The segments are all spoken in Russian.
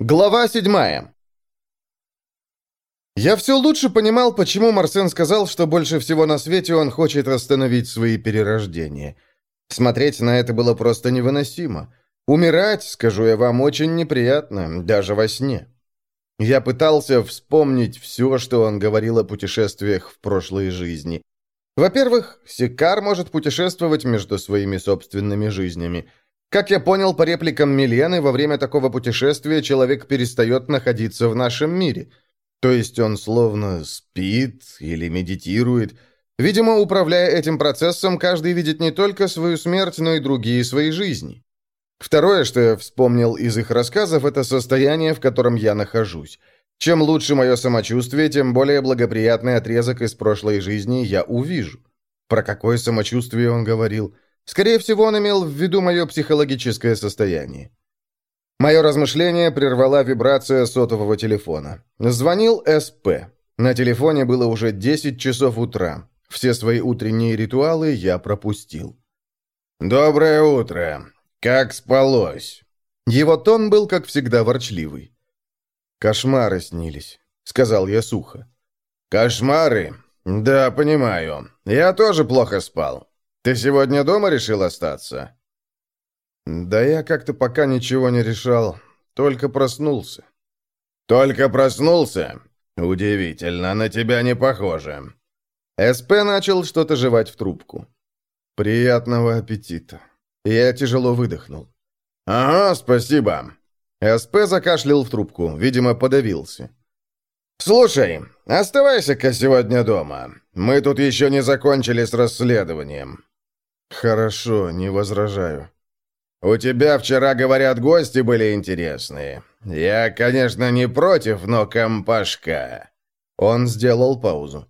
Глава седьмая. Я все лучше понимал, почему Марсен сказал, что больше всего на свете он хочет остановить свои перерождения. Смотреть на это было просто невыносимо. Умирать, скажу я вам, очень неприятно, даже во сне. Я пытался вспомнить все, что он говорил о путешествиях в прошлой жизни. Во-первых, Сикар может путешествовать между своими собственными жизнями – как я понял по репликам Милены, во время такого путешествия человек перестает находиться в нашем мире. То есть он словно спит или медитирует. Видимо, управляя этим процессом, каждый видит не только свою смерть, но и другие свои жизни. Второе, что я вспомнил из их рассказов, это состояние, в котором я нахожусь. Чем лучше мое самочувствие, тем более благоприятный отрезок из прошлой жизни я увижу. Про какое самочувствие он говорил – Скорее всего, он имел в виду мое психологическое состояние. Мое размышление прервала вибрация сотового телефона. Звонил СП. На телефоне было уже 10 часов утра. Все свои утренние ритуалы я пропустил. «Доброе утро. Как спалось?» Его тон был, как всегда, ворчливый. «Кошмары снились», — сказал я сухо. «Кошмары? Да, понимаю. Я тоже плохо спал. Ты сегодня дома решил остаться?» «Да я как-то пока ничего не решал, только проснулся». «Только проснулся? Удивительно, на тебя не похоже». СП начал что-то жевать в трубку. «Приятного аппетита». Я тяжело выдохнул. «Ага, спасибо». СП закашлял в трубку, видимо, подавился. «Слушай, оставайся-ка сегодня дома. Мы тут еще не закончили с расследованием». «Хорошо, не возражаю». «У тебя вчера, говорят, гости были интересные. Я, конечно, не против, но компашка...» Он сделал паузу.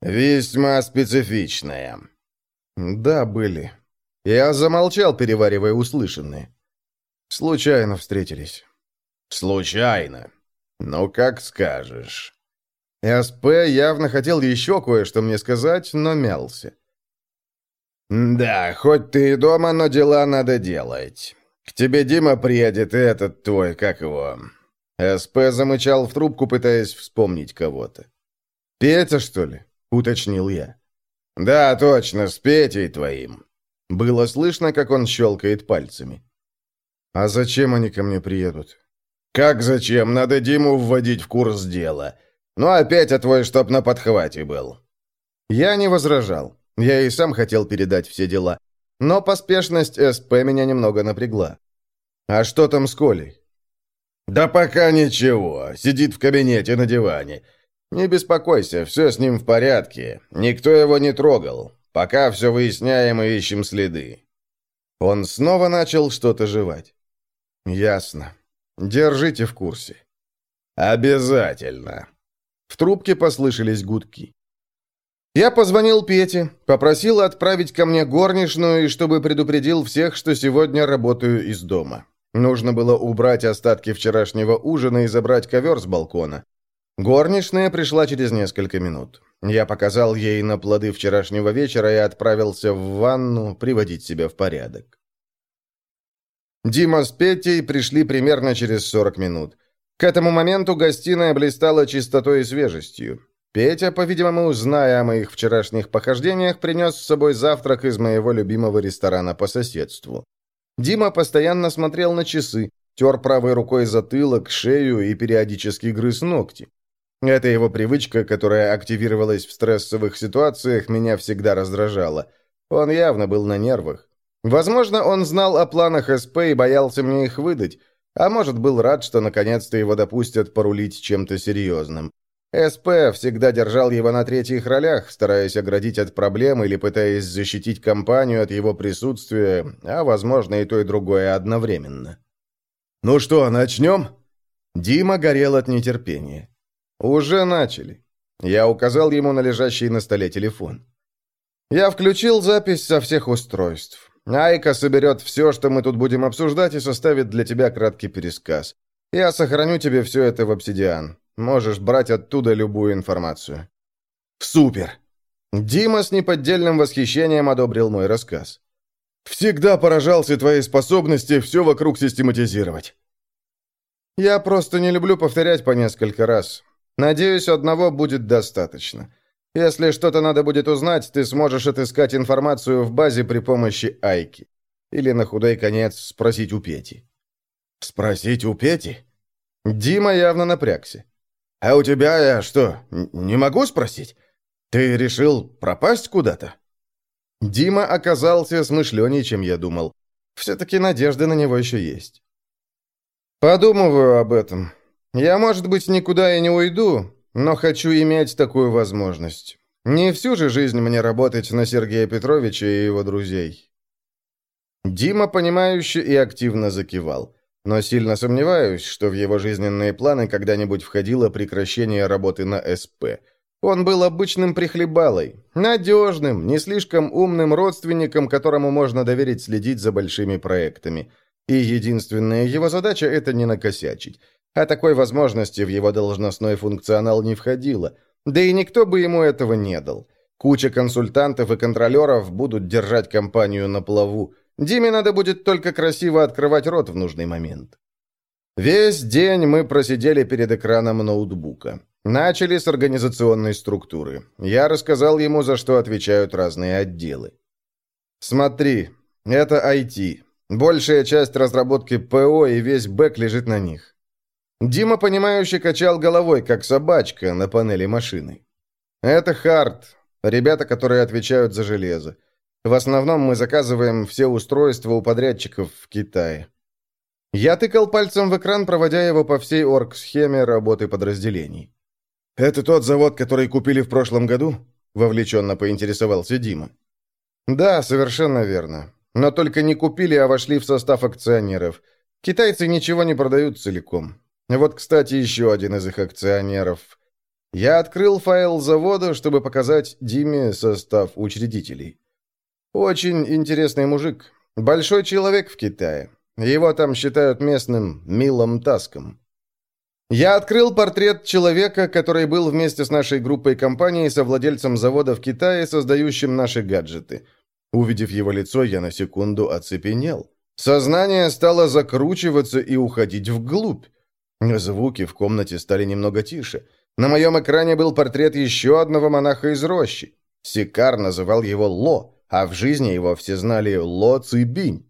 «Весьма специфичная». «Да, были». Я замолчал, переваривая услышанное. Случайно встретились. «Случайно? Ну, как скажешь». СП явно хотел еще кое-что мне сказать, но мялся. «Да, хоть ты и дома, но дела надо делать. К тебе Дима приедет, и этот твой, как его...» СП замычал в трубку, пытаясь вспомнить кого-то. «Петя, что ли?» — уточнил я. «Да, точно, с Петей твоим». Было слышно, как он щелкает пальцами. «А зачем они ко мне приедут?» «Как зачем? Надо Диму вводить в курс дела. Ну, а Петя твой чтоб на подхвате был». Я не возражал. Я и сам хотел передать все дела. Но поспешность СП меня немного напрягла. «А что там с Колей?» «Да пока ничего. Сидит в кабинете на диване. Не беспокойся, все с ним в порядке. Никто его не трогал. Пока все выясняем и ищем следы». Он снова начал что-то жевать. «Ясно. Держите в курсе». «Обязательно». В трубке послышались гудки. Я позвонил Пете, попросил отправить ко мне горничную и чтобы предупредил всех, что сегодня работаю из дома. Нужно было убрать остатки вчерашнего ужина и забрать ковер с балкона. Горничная пришла через несколько минут. Я показал ей на плоды вчерашнего вечера и отправился в ванну приводить себя в порядок. Дима с Петей пришли примерно через 40 минут. К этому моменту гостиная блистала чистотой и свежестью. Петя, по-видимому, зная о моих вчерашних похождениях, принес с собой завтрак из моего любимого ресторана по соседству. Дима постоянно смотрел на часы, тер правой рукой затылок, шею и периодически грыз ногти. Эта его привычка, которая активировалась в стрессовых ситуациях, меня всегда раздражала. Он явно был на нервах. Возможно, он знал о планах СП и боялся мне их выдать, а может, был рад, что наконец-то его допустят порулить чем-то серьезным. СП всегда держал его на третьих ролях, стараясь оградить от проблем или пытаясь защитить компанию от его присутствия, а, возможно, и то, и другое одновременно. «Ну что, начнем?» Дима горел от нетерпения. «Уже начали». Я указал ему на лежащий на столе телефон. «Я включил запись со всех устройств. Айка соберет все, что мы тут будем обсуждать, и составит для тебя краткий пересказ. Я сохраню тебе все это в обсидиан. Можешь брать оттуда любую информацию». «Супер!» Дима с неподдельным восхищением одобрил мой рассказ. «Всегда поражался твоей способности все вокруг систематизировать». Я просто не люблю повторять по несколько раз. Надеюсь, одного будет достаточно. Если что-то надо будет узнать, ты сможешь отыскать информацию в базе при помощи Айки. Или на худой конец спросить у Пети. Спросить у Пети? Дима явно напрягся. А у тебя я что, не могу спросить? Ты решил пропасть куда-то? Дима оказался смышленнее, чем я думал. Все-таки надежда на него еще есть. Подумываю об этом. Я, может быть, никуда и не уйду, но хочу иметь такую возможность. Не всю же жизнь мне работать на Сергея Петровича и его друзей. Дима, понимающе и активно закивал. Но сильно сомневаюсь, что в его жизненные планы когда-нибудь входило прекращение работы на СП. Он был обычным прихлебалой, надежным, не слишком умным родственником, которому можно доверить следить за большими проектами. И единственная его задача – это не накосячить. А такой возможности в его должностной функционал не входило. Да и никто бы ему этого не дал. Куча консультантов и контролеров будут держать компанию на плаву. Диме надо будет только красиво открывать рот в нужный момент. Весь день мы просидели перед экраном ноутбука. Начали с организационной структуры. Я рассказал ему, за что отвечают разные отделы. Смотри, это IT. Большая часть разработки ПО и весь бэк лежит на них. Дима, понимающе качал головой, как собачка на панели машины. Это хард. Ребята, которые отвечают за железо. В основном мы заказываем все устройства у подрядчиков в Китае. Я тыкал пальцем в экран, проводя его по всей орг-схеме работы подразделений. «Это тот завод, который купили в прошлом году?» — вовлеченно поинтересовался Дима. «Да, совершенно верно. Но только не купили, а вошли в состав акционеров. Китайцы ничего не продают целиком. Вот, кстати, еще один из их акционеров. Я открыл файл завода, чтобы показать Диме состав учредителей. Очень интересный мужик. Большой человек в Китае. Его там считают местным Милом Таском. Я открыл портрет человека, который был вместе с нашей группой компаний совладельцем завода в Китае, создающим наши гаджеты. Увидев его лицо, я на секунду оцепенел. Сознание стало закручиваться и уходить вглубь. Звуки в комнате стали немного тише. На моем экране был портрет еще одного монаха из рощи. Сикар называл его Ло, а в жизни его все знали Ло Цибинь.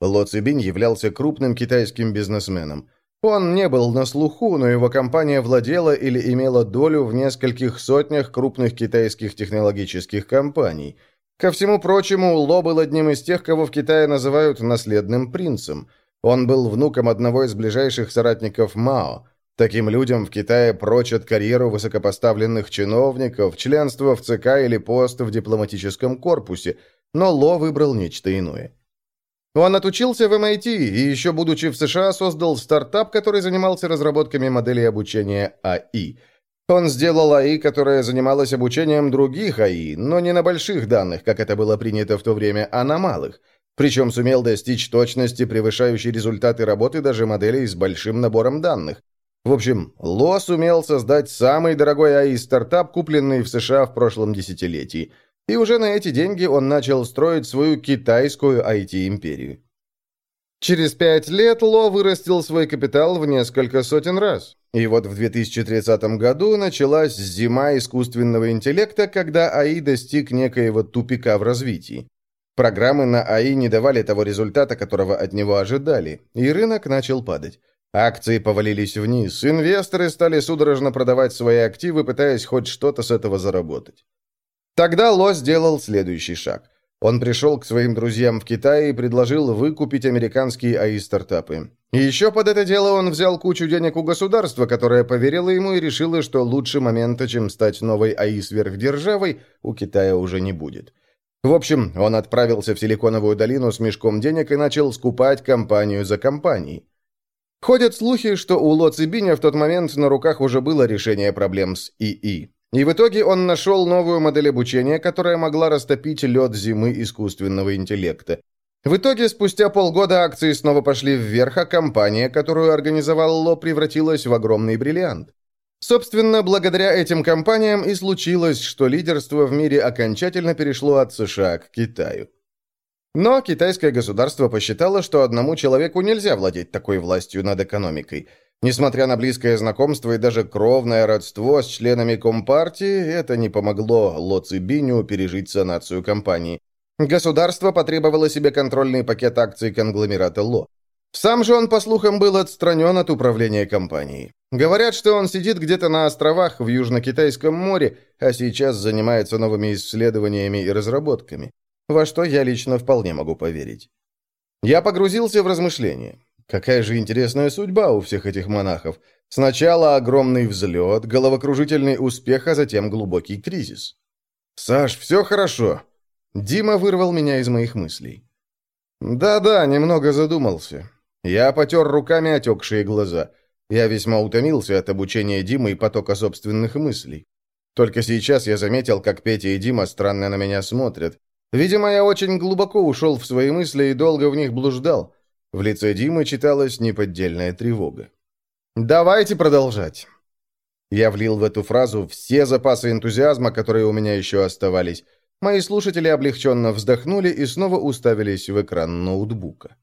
Ло Цибинь являлся крупным китайским бизнесменом. Он не был на слуху, но его компания владела или имела долю в нескольких сотнях крупных китайских технологических компаний. Ко всему прочему, Ло был одним из тех, кого в Китае называют «наследным принцем». Он был внуком одного из ближайших соратников Мао. Таким людям в Китае прочат карьеру высокопоставленных чиновников, членство в ЦК или пост в дипломатическом корпусе, но Ло выбрал нечто иное. Он отучился в MIT и еще будучи в США создал стартап, который занимался разработками моделей обучения АИ. Он сделал АИ, которая занималась обучением других АИ, но не на больших данных, как это было принято в то время, а на малых – причем сумел достичь точности, превышающей результаты работы даже моделей с большим набором данных. В общем, Ло сумел создать самый дорогой АИ-стартап, купленный в США в прошлом десятилетии. И уже на эти деньги он начал строить свою китайскую IT-империю. Через пять лет Ло вырастил свой капитал в несколько сотен раз. И вот в 2030 году началась зима искусственного интеллекта, когда АИ достиг некоего тупика в развитии. Программы на АИ не давали того результата, которого от него ожидали, и рынок начал падать. Акции повалились вниз, инвесторы стали судорожно продавать свои активы, пытаясь хоть что-то с этого заработать. Тогда Ло сделал следующий шаг. Он пришел к своим друзьям в Китае и предложил выкупить американские АИ-стартапы. Еще под это дело он взял кучу денег у государства, которое поверило ему и решило, что лучше момента, чем стать новой АИ-сверхдержавой, у Китая уже не будет. В общем, он отправился в Силиконовую долину с мешком денег и начал скупать компанию за компанией. Ходят слухи, что у Ло Цибиня в тот момент на руках уже было решение проблем с ИИ. И в итоге он нашел новую модель обучения, которая могла растопить лед зимы искусственного интеллекта. В итоге, спустя полгода акции снова пошли вверх, а компания, которую организовал Ло, превратилась в огромный бриллиант. Собственно, благодаря этим компаниям и случилось, что лидерство в мире окончательно перешло от США к Китаю. Но китайское государство посчитало, что одному человеку нельзя владеть такой властью над экономикой. Несмотря на близкое знакомство и даже кровное родство с членами Компартии, это не помогло Ло Цибиню пережить санацию компании. Государство потребовало себе контрольный пакет акций конгломерата Ло. Сам же он, по слухам, был отстранен от управления компанией. Говорят, что он сидит где-то на островах в Южно-Китайском море, а сейчас занимается новыми исследованиями и разработками. Во что я лично вполне могу поверить. Я погрузился в размышления. Какая же интересная судьба у всех этих монахов. Сначала огромный взлет, головокружительный успех, а затем глубокий кризис. «Саш, все хорошо». Дима вырвал меня из моих мыслей. «Да-да, немного задумался. Я потер руками отекшие глаза. Я весьма утомился от обучения Димы и потока собственных мыслей. Только сейчас я заметил, как Петя и Дима странно на меня смотрят. Видимо, я очень глубоко ушел в свои мысли и долго в них блуждал. В лице Димы читалась неподдельная тревога. «Давайте продолжать». Я влил в эту фразу все запасы энтузиазма, которые у меня еще оставались. Мои слушатели облегченно вздохнули и снова уставились в экран ноутбука.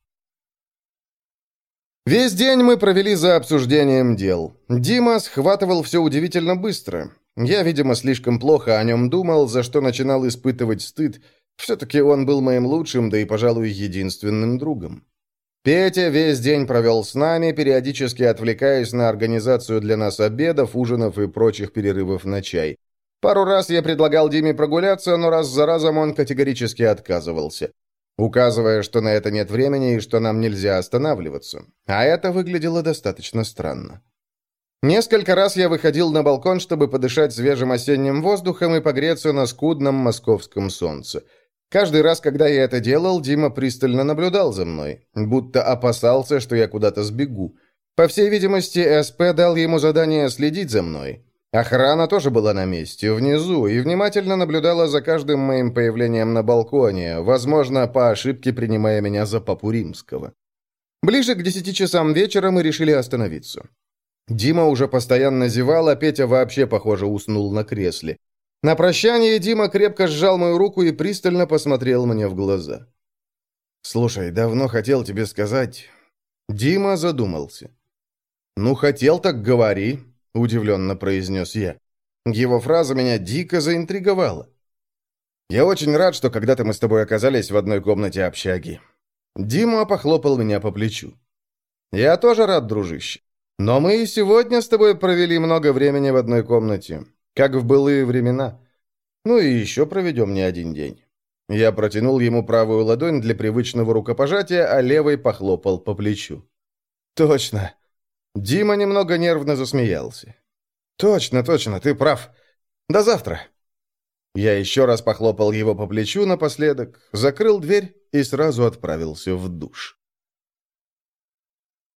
Весь день мы провели за обсуждением дел. Дима схватывал все удивительно быстро. Я, видимо, слишком плохо о нем думал, за что начинал испытывать стыд. Все-таки он был моим лучшим, да и, пожалуй, единственным другом. Петя весь день провел с нами, периодически отвлекаясь на организацию для нас обедов, ужинов и прочих перерывов на чай. Пару раз я предлагал Диме прогуляться, но раз за разом он категорически отказывался указывая, что на это нет времени и что нам нельзя останавливаться. А это выглядело достаточно странно. Несколько раз я выходил на балкон, чтобы подышать свежим осенним воздухом и погреться на скудном московском солнце. Каждый раз, когда я это делал, Дима пристально наблюдал за мной, будто опасался, что я куда-то сбегу. По всей видимости, СП дал ему задание следить за мной. Охрана тоже была на месте, внизу, и внимательно наблюдала за каждым моим появлением на балконе, возможно, по ошибке принимая меня за папу римского. Ближе к десяти часам вечера мы решили остановиться. Дима уже постоянно зевал, а Петя вообще, похоже, уснул на кресле. На прощание Дима крепко сжал мою руку и пристально посмотрел мне в глаза. «Слушай, давно хотел тебе сказать...» Дима задумался. «Ну, хотел, так говори», — удивленно произнес я. Его фраза меня дико заинтриговала. «Я очень рад, что когда-то мы с тобой оказались в одной комнате общаги». Дима похлопал меня по плечу. «Я тоже рад, дружище. Но мы и сегодня с тобой провели много времени в одной комнате, как в былые времена. Ну и еще проведем не один день». Я протянул ему правую ладонь для привычного рукопожатия, а левой похлопал по плечу. «Точно. Дима немного нервно засмеялся. «Точно, точно, ты прав. До завтра». Я еще раз похлопал его по плечу напоследок, закрыл дверь и сразу отправился в душ.